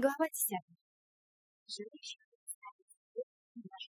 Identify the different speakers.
Speaker 1: Глава 10. Желающих представить наш